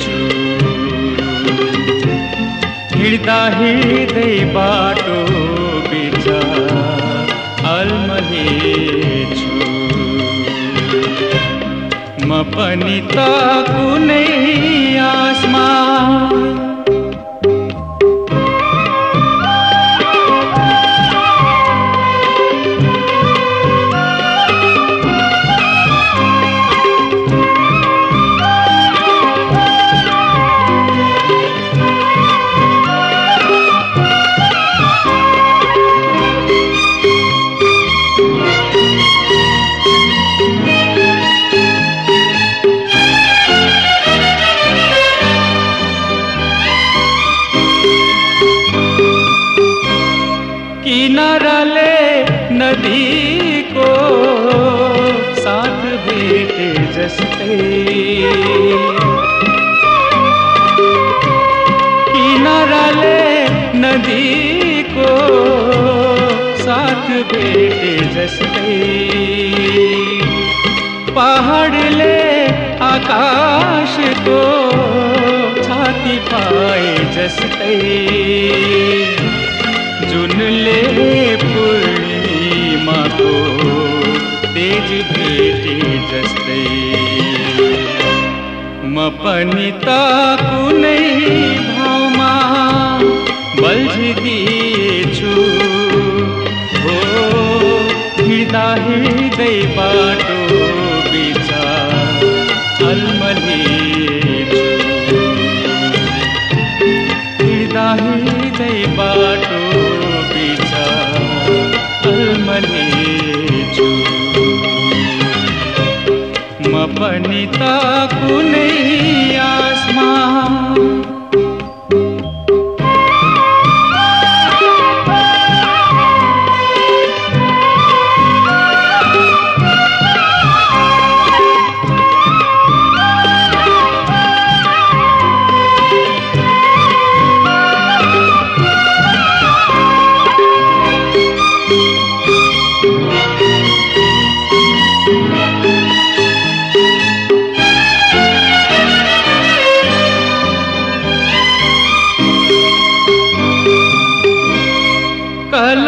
छु हिँड्दा हृदय बाटो बिचा छु म पनि त कुनै आसमा किनाराले नदीको साथ भेटे जस्तै किनाराले नदीको साथ भेटे ले आकाश आकाशको छाती पाए जस्तै। जुनले पूर्णिमाको तेज भेटे जस्तै। म पनि हिँड्दै बाटो बिचा हिँड्दा हिँड्दै बाटो छु। म पनि त आसमा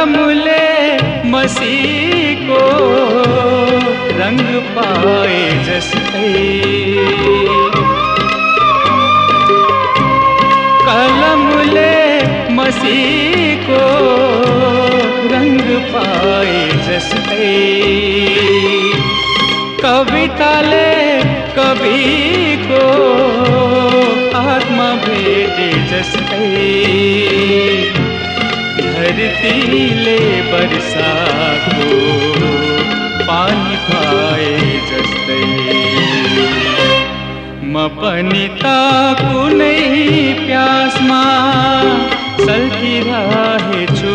कलमले मसीको रंग पाए जस। कलम ले कलमले मसीको रंग पाए जस। कविता ले कविताले कविको आत्मा भेटे जस्तै धरतीले वर्षाको पानी पाए जस्तै। म पनि त कुनै प्यासमा सल्किरहेछु